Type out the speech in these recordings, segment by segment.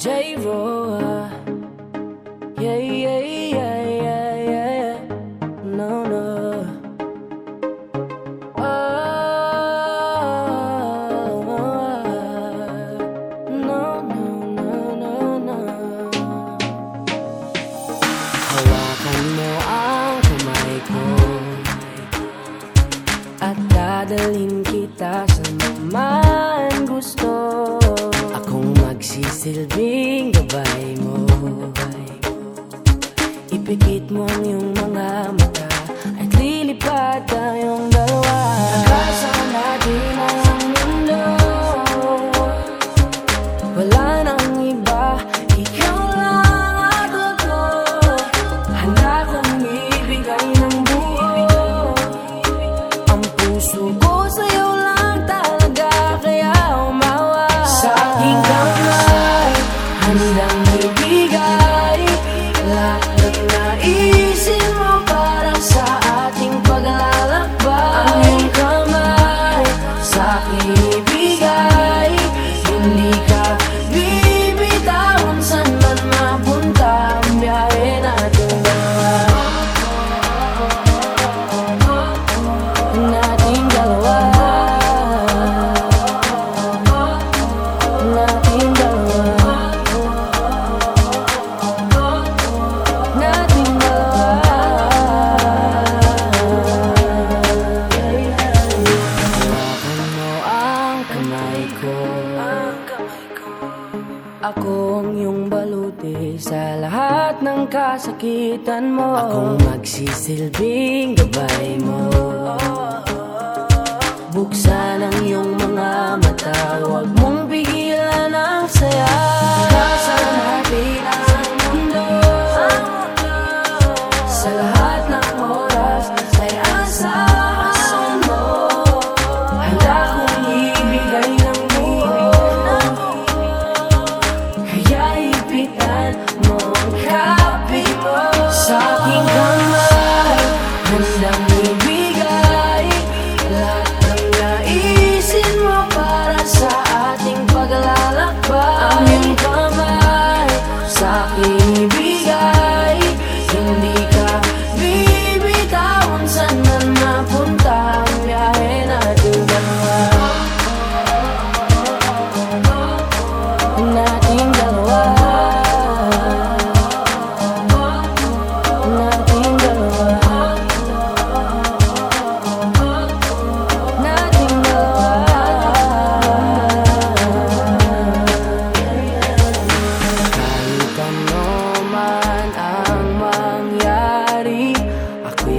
J-Roa Yeah, yeah, yeah, yeah, yeah. No, no. Oh, no, no, no, no, no. Hawakan mo ang kamay At dadalhin kita sa man Akong magsisilbing gabay mo. Ipikit mo ang iyong mga mata At lilipad tayong dalawa. Nagkasama natin ang mundo. Wala nang iba. Ikaw lang ako Handa kong ibigay ng buo. Ang puso ko Handang ibigay kamay ko. Ako ang iyong baluti sa lahat ng kasakitan mo. Akong magsisilbing gabay mo. Buksan ang iyong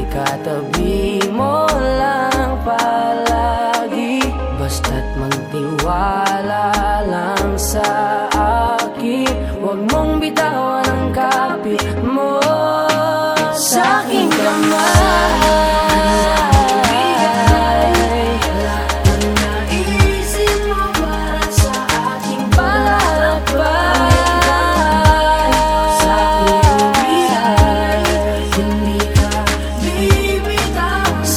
Ako'y katabi mo lang palagi Basta't magtiwala lang sa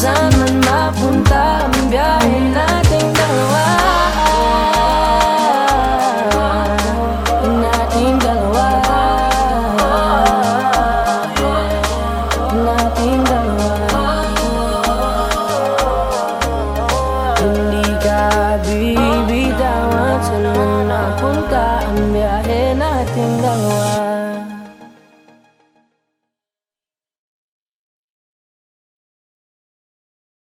Saan man mapunta ang biyahe nating dalawa Nating dalawa Nating dalawa Hindi ka bibitawan Saan man napunta ang biyahe dalawa